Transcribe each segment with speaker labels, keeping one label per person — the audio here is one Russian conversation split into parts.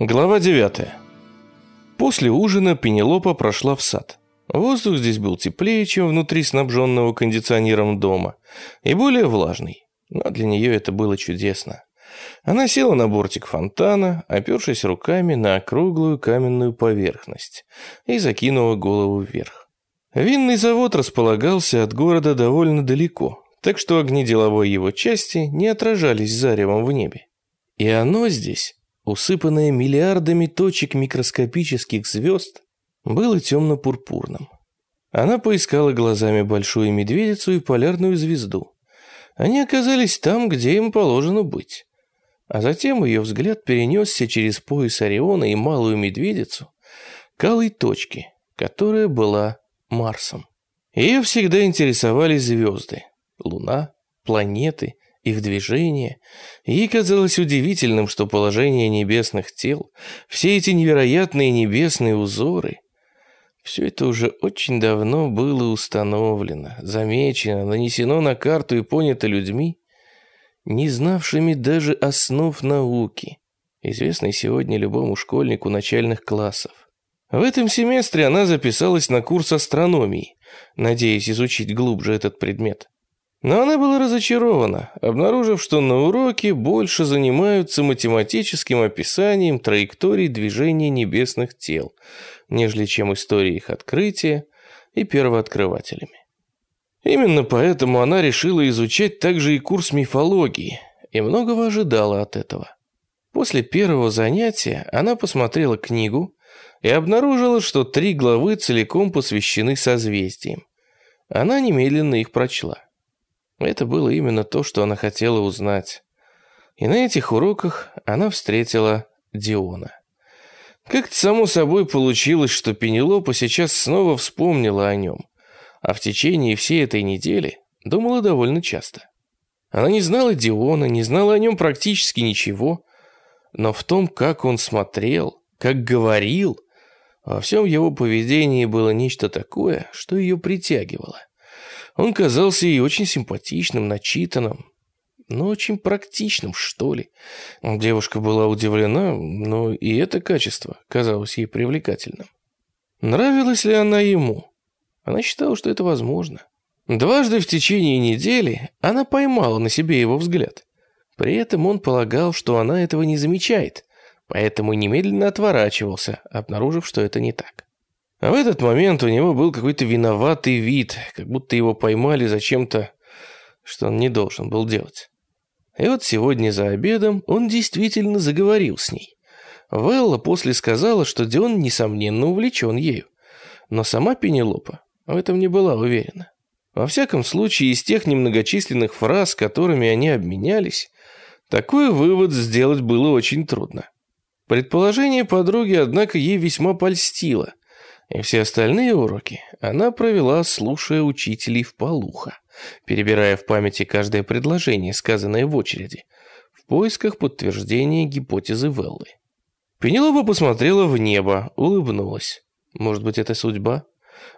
Speaker 1: Глава 9. После ужина Пенелопа прошла в сад. Воздух здесь был теплее, чем внутри снабженного кондиционером дома, и более влажный. Но для нее это было чудесно. Она села на бортик фонтана, опершись руками на округлую каменную поверхность, и закинула голову вверх. Винный завод располагался от города довольно далеко, так что огни деловой его части не отражались заревом в небе. И оно здесь усыпанное миллиардами точек микроскопических звезд, было темно-пурпурным. Она поискала глазами большую медведицу и полярную звезду. Они оказались там, где им положено быть. А затем ее взгляд перенесся через пояс Ориона и малую медведицу к алой точке, которая была Марсом. Ее всегда интересовали звезды, луна, планеты их движение. Ей казалось удивительным, что положение небесных тел, все эти невероятные небесные узоры, все это уже очень давно было установлено, замечено, нанесено на карту и понято людьми, не знавшими даже основ науки, известной сегодня любому школьнику начальных классов. В этом семестре она записалась на курс астрономии, надеясь изучить глубже этот предмет. Но она была разочарована, обнаружив, что на уроке больше занимаются математическим описанием траекторий движения небесных тел, нежели чем историей их открытия и первооткрывателями. Именно поэтому она решила изучать также и курс мифологии, и многого ожидала от этого. После первого занятия она посмотрела книгу и обнаружила, что три главы целиком посвящены созвездиям. Она немедленно их прочла. Это было именно то, что она хотела узнать. И на этих уроках она встретила Диона. Как-то само собой получилось, что Пенелопа сейчас снова вспомнила о нем, а в течение всей этой недели думала довольно часто. Она не знала Диона, не знала о нем практически ничего, но в том, как он смотрел, как говорил, во всем его поведении было нечто такое, что ее притягивало. Он казался ей очень симпатичным, начитанным, но очень практичным, что ли. Девушка была удивлена, но и это качество казалось ей привлекательным. Нравилась ли она ему? Она считала, что это возможно. Дважды в течение недели она поймала на себе его взгляд. При этом он полагал, что она этого не замечает, поэтому немедленно отворачивался, обнаружив, что это не так. А в этот момент у него был какой-то виноватый вид, как будто его поймали за чем-то, что он не должен был делать. И вот сегодня за обедом он действительно заговорил с ней. Велла после сказала, что Дион, несомненно, увлечен ею. Но сама Пенелопа в этом не была уверена. Во всяком случае, из тех немногочисленных фраз, которыми они обменялись, такой вывод сделать было очень трудно. Предположение подруги, однако, ей весьма польстило, и все остальные уроки она провела, слушая учителей в полухо, перебирая в памяти каждое предложение, сказанное в очереди, в поисках подтверждения гипотезы Веллы. Пенелопа посмотрела в небо, улыбнулась. Может быть, это судьба?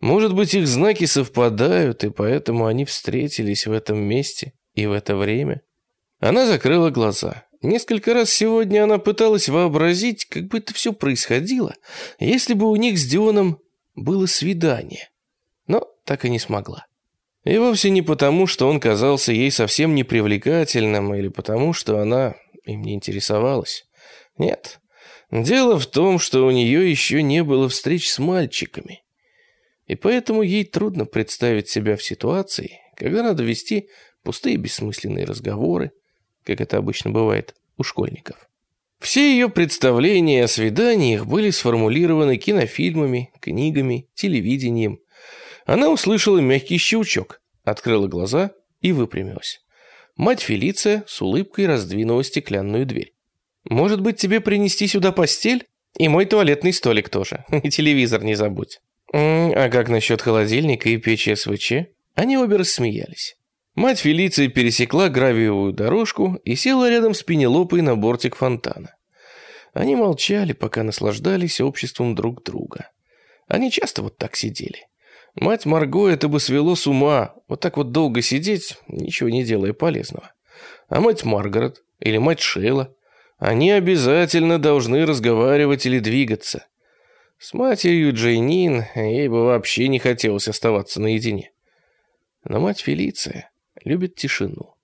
Speaker 1: Может быть, их знаки совпадают, и поэтому они встретились в этом месте и в это время? Она закрыла глаза. Несколько раз сегодня она пыталась вообразить, как бы это все происходило, если бы у них с Дионом было свидание. Но так и не смогла. И вовсе не потому, что он казался ей совсем непривлекательным, или потому, что она им не интересовалась. Нет. Дело в том, что у нее еще не было встреч с мальчиками. И поэтому ей трудно представить себя в ситуации, когда надо вести пустые бессмысленные разговоры, как это обычно бывает у школьников. Все ее представления о свиданиях были сформулированы кинофильмами, книгами, телевидением. Она услышала мягкий щелчок, открыла глаза и выпрямилась. Мать Фелиция с улыбкой раздвинула стеклянную дверь. «Может быть, тебе принести сюда постель? И мой туалетный столик тоже. И телевизор не забудь». «А как насчет холодильника и печи СВЧ?» Они обе рассмеялись. Мать Фелиции пересекла гравиевую дорожку и села рядом с Пенелопой на бортик фонтана. Они молчали, пока наслаждались обществом друг друга. Они часто вот так сидели. Мать Марго это бы свело с ума, вот так вот долго сидеть, ничего не делая полезного. А мать Маргарет или мать Шейла, Они обязательно должны разговаривать или двигаться. С матерью Джейнин ей бы вообще не хотелось оставаться наедине. Но мать Фелиция любит тишину.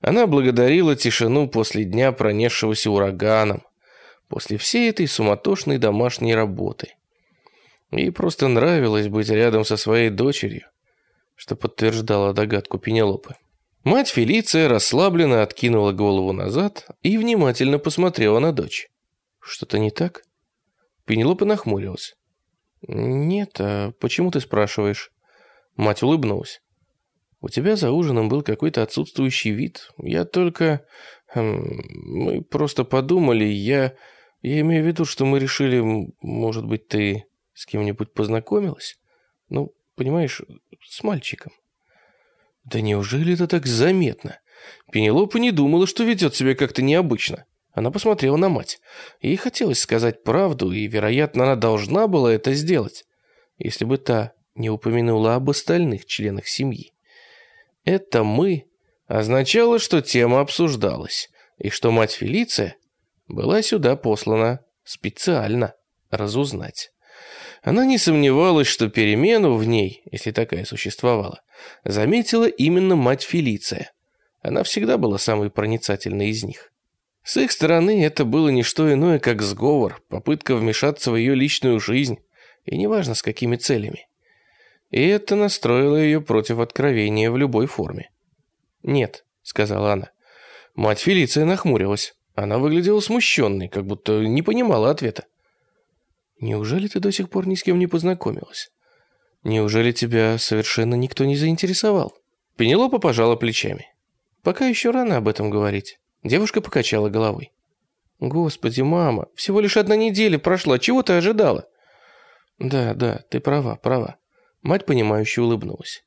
Speaker 1: Она благодарила тишину после дня, пронесшегося ураганом, после всей этой суматошной домашней работы. Ей просто нравилось быть рядом со своей дочерью, что подтверждало догадку Пенелопы. Мать Фелиция расслабленно откинула голову назад и внимательно посмотрела на дочь. «Что-то не так?» Пенелопа нахмурилась. «Нет, а почему ты спрашиваешь?» Мать улыбнулась. «У тебя за ужином был какой-то отсутствующий вид. Я только... Хм, мы просто подумали, я... Я имею в виду, что мы решили, может быть, ты с кем-нибудь познакомилась? Ну, понимаешь, с мальчиком». Да неужели это так заметно? Пенелопа не думала, что ведет себя как-то необычно. Она посмотрела на мать. Ей хотелось сказать правду, и, вероятно, она должна была это сделать, если бы та не упомянула об остальных членах семьи. Это «мы» означало, что тема обсуждалась, и что мать Фелиция была сюда послана специально разузнать. Она не сомневалась, что перемену в ней, если такая существовала, заметила именно мать Фелиция. Она всегда была самой проницательной из них. С их стороны это было не что иное, как сговор, попытка вмешаться в ее личную жизнь, и неважно с какими целями. И это настроило ее против откровения в любой форме. «Нет», — сказала она. Мать Фелиция нахмурилась. Она выглядела смущенной, как будто не понимала ответа. «Неужели ты до сих пор ни с кем не познакомилась? Неужели тебя совершенно никто не заинтересовал?» Пенелопа пожала плечами. «Пока еще рано об этом говорить». Девушка покачала головой. «Господи, мама, всего лишь одна неделя прошла, чего ты ожидала?» «Да, да, ты права, права». Мать, понимающе улыбнулась.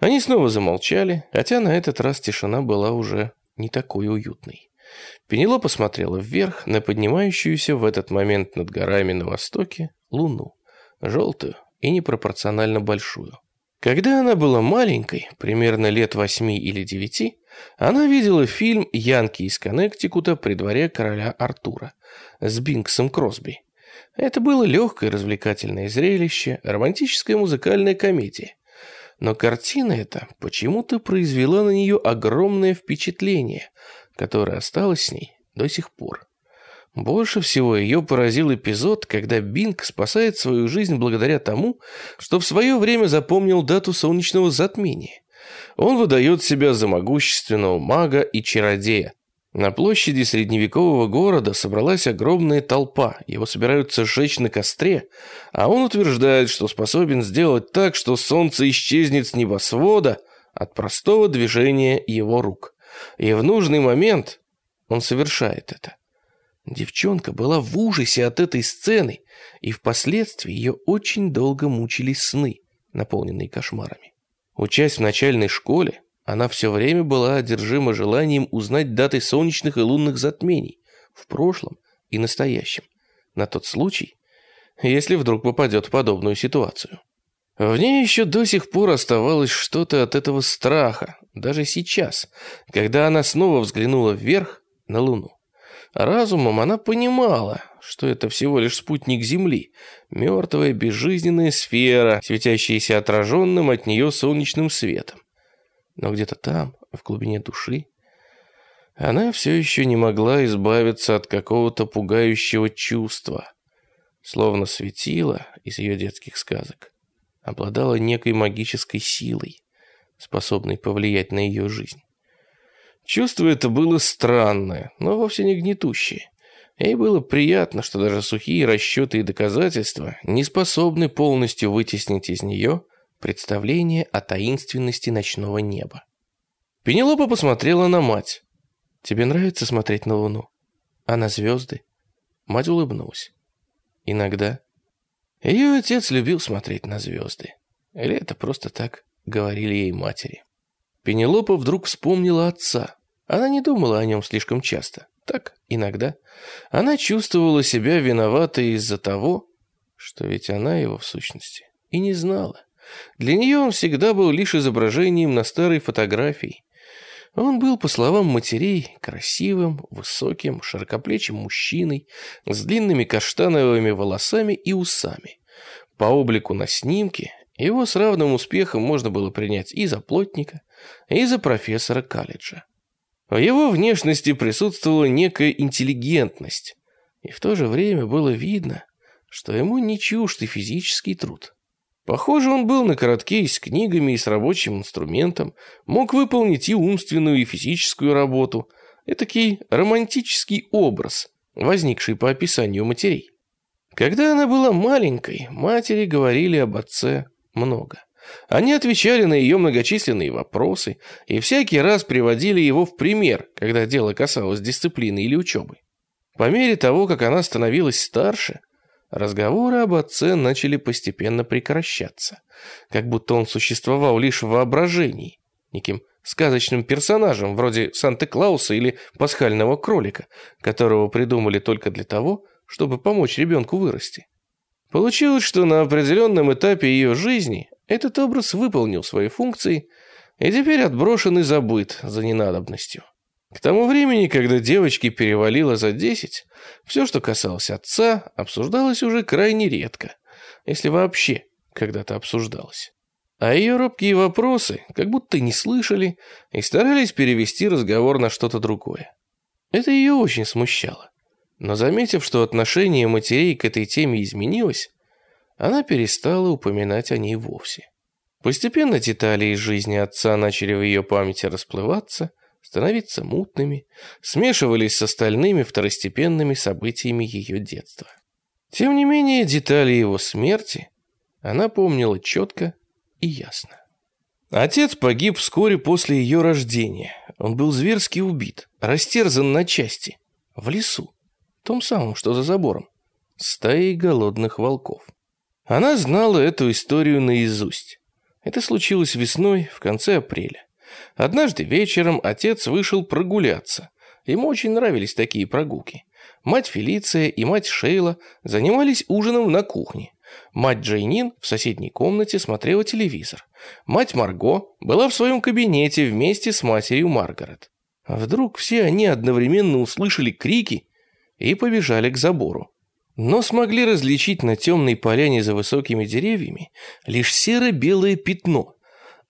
Speaker 1: Они снова замолчали, хотя на этот раз тишина была уже не такой уютной. Пенело посмотрела вверх на поднимающуюся в этот момент над горами на востоке луну, желтую и непропорционально большую. Когда она была маленькой, примерно лет восьми или девяти, она видела фильм «Янки из Коннектикута при дворе короля Артура» с Бинксом Кросби. Это было легкое развлекательное зрелище, романтическая музыкальная комедия. Но картина эта почему-то произвела на нее огромное впечатление, которое осталось с ней до сих пор. Больше всего ее поразил эпизод, когда Бинг спасает свою жизнь благодаря тому, что в свое время запомнил дату солнечного затмения. Он выдает себя за могущественного мага и чародея. На площади средневекового города собралась огромная толпа, его собираются сжечь на костре, а он утверждает, что способен сделать так, что солнце исчезнет с небосвода от простого движения его рук. И в нужный момент он совершает это. Девчонка была в ужасе от этой сцены, и впоследствии ее очень долго мучили сны, наполненные кошмарами. Учась в начальной школе, она все время была одержима желанием узнать даты солнечных и лунных затмений в прошлом и настоящем, на тот случай, если вдруг попадет в подобную ситуацию. В ней еще до сих пор оставалось что-то от этого страха, даже сейчас, когда она снова взглянула вверх на Луну. Разумом она понимала, что это всего лишь спутник Земли, мертвая безжизненная сфера, светящаяся отраженным от нее солнечным светом. Но где-то там, в глубине души, она все еще не могла избавиться от какого-то пугающего чувства, словно светило из ее детских сказок, обладала некой магической силой, способной повлиять на ее жизнь. Чувство это было странное, но вовсе не гнетущее. Ей было приятно, что даже сухие расчеты и доказательства не способны полностью вытеснить из нее представление о таинственности ночного неба. Пенелопа посмотрела на мать. «Тебе нравится смотреть на луну? А на звезды?» Мать улыбнулась. «Иногда». Ее отец любил смотреть на звезды. Или это просто так говорили ей матери. Пенелопа вдруг вспомнила отца. Она не думала о нем слишком часто. Так, иногда. Она чувствовала себя виноватой из-за того, что ведь она его, в сущности, и не знала. Для нее он всегда был лишь изображением на старой фотографии. Он был, по словам матерей, красивым, высоким, широкоплечим мужчиной с длинными каштановыми волосами и усами. По облику на снимке его с равным успехом можно было принять и за плотника, и за профессора колледжа. В его внешности присутствовала некая интеллигентность, и в то же время было видно, что ему не чужд и физический труд. Похоже, он был на коротке и с книгами, и с рабочим инструментом, мог выполнить и умственную, и физическую работу. Этакий романтический образ, возникший по описанию матерей. Когда она была маленькой, матери говорили об отце много. Они отвечали на ее многочисленные вопросы и всякий раз приводили его в пример, когда дело касалось дисциплины или учебы. По мере того, как она становилась старше, разговоры об отце начали постепенно прекращаться, как будто он существовал лишь в воображении, неким сказочным персонажем вроде Санта-Клауса или пасхального кролика, которого придумали только для того, чтобы помочь ребенку вырасти. Получилось, что на определенном этапе ее жизни этот образ выполнил свои функции и теперь отброшен и забыт за ненадобностью. К тому времени, когда девочке перевалило за десять, все, что касалось отца, обсуждалось уже крайне редко, если вообще когда-то обсуждалось. А ее робкие вопросы как будто не слышали и старались перевести разговор на что-то другое. Это ее очень смущало. Но заметив, что отношение матерей к этой теме изменилось, она перестала упоминать о ней вовсе. Постепенно детали из жизни отца начали в ее памяти расплываться, становиться мутными, смешивались с остальными второстепенными событиями ее детства. Тем не менее, детали его смерти она помнила четко и ясно. Отец погиб вскоре после ее рождения. Он был зверски убит, растерзан на части, в лесу, том самом, что за забором, стаей голодных волков. Она знала эту историю наизусть. Это случилось весной, в конце апреля. Однажды вечером отец вышел прогуляться. Ему очень нравились такие прогулки. Мать Фелиция и мать Шейла занимались ужином на кухне. Мать Джейнин в соседней комнате смотрела телевизор. Мать Марго была в своем кабинете вместе с матерью Маргарет. Вдруг все они одновременно услышали крики и побежали к забору. Но смогли различить на темной поляне за высокими деревьями лишь серо-белое пятно,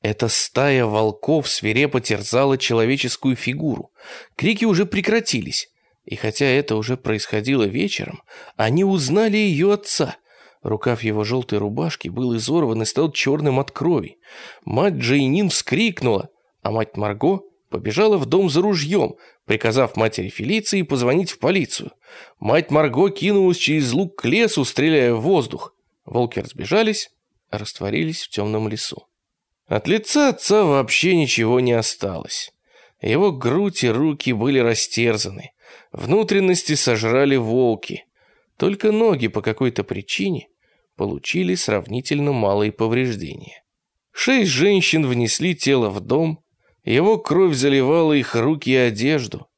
Speaker 1: эта стая волков свирепо терзала человеческую фигуру. Крики уже прекратились. И хотя это уже происходило вечером, они узнали ее отца. Рукав его желтой рубашки был изорван и стал черным от крови. Мать Джейнин вскрикнула, а мать Марго побежала в дом за ружьем, приказав матери Фелиции позвонить в полицию. Мать Марго кинулась через лук к лесу, стреляя в воздух. Волки разбежались, растворились в темном лесу. От лица отца вообще ничего не осталось. Его грудь и руки были растерзаны. Внутренности сожрали волки. Только ноги по какой-то причине получили сравнительно малые повреждения. Шесть женщин внесли тело в дом, его кровь заливала их руки и одежду,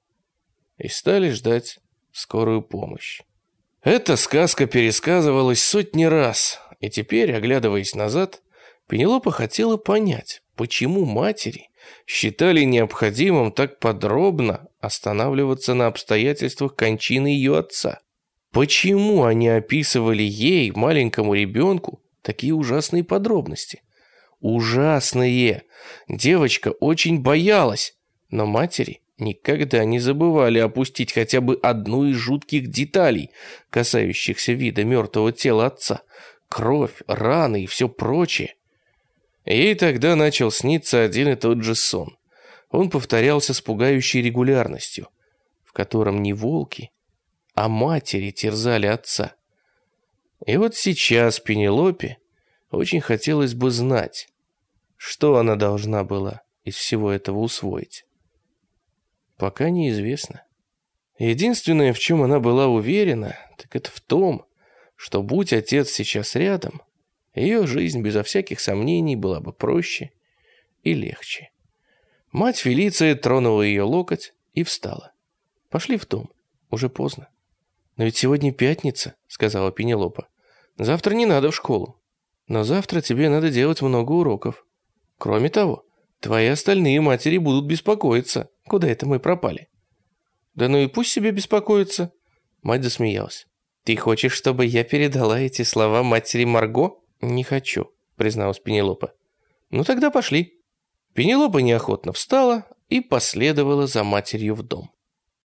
Speaker 1: и стали ждать скорую помощь. Эта сказка пересказывалась сотни раз, и теперь, оглядываясь назад, Пенелопа хотела понять, почему матери считали необходимым так подробно останавливаться на обстоятельствах кончины ее отца. Почему они описывали ей, маленькому ребенку, такие ужасные подробности? Ужасные! Девочка очень боялась, но матери никогда не забывали опустить хотя бы одну из жутких деталей, касающихся вида мертвого тела отца. Кровь, раны и все прочее. Ей тогда начал сниться один и тот же сон. Он повторялся с пугающей регулярностью, в котором не волки, а матери терзали отца. И вот сейчас Пенелопе очень хотелось бы знать, что она должна была из всего этого усвоить. Пока неизвестно. Единственное, в чем она была уверена, так это в том, что будь отец сейчас рядом, ее жизнь безо всяких сомнений была бы проще и легче. Мать Фелиция тронула ее локоть и встала. «Пошли в дом. Уже поздно». «Но ведь сегодня пятница», — сказала Пенелопа. «Завтра не надо в школу. Но завтра тебе надо делать много уроков. Кроме того, Твои остальные матери будут беспокоиться. Куда это мы пропали? Да ну и пусть себе беспокоятся. Мать засмеялась. Ты хочешь, чтобы я передала эти слова матери Марго? Не хочу, призналась Пенелопа. Ну тогда пошли. Пенелопа неохотно встала и последовала за матерью в дом.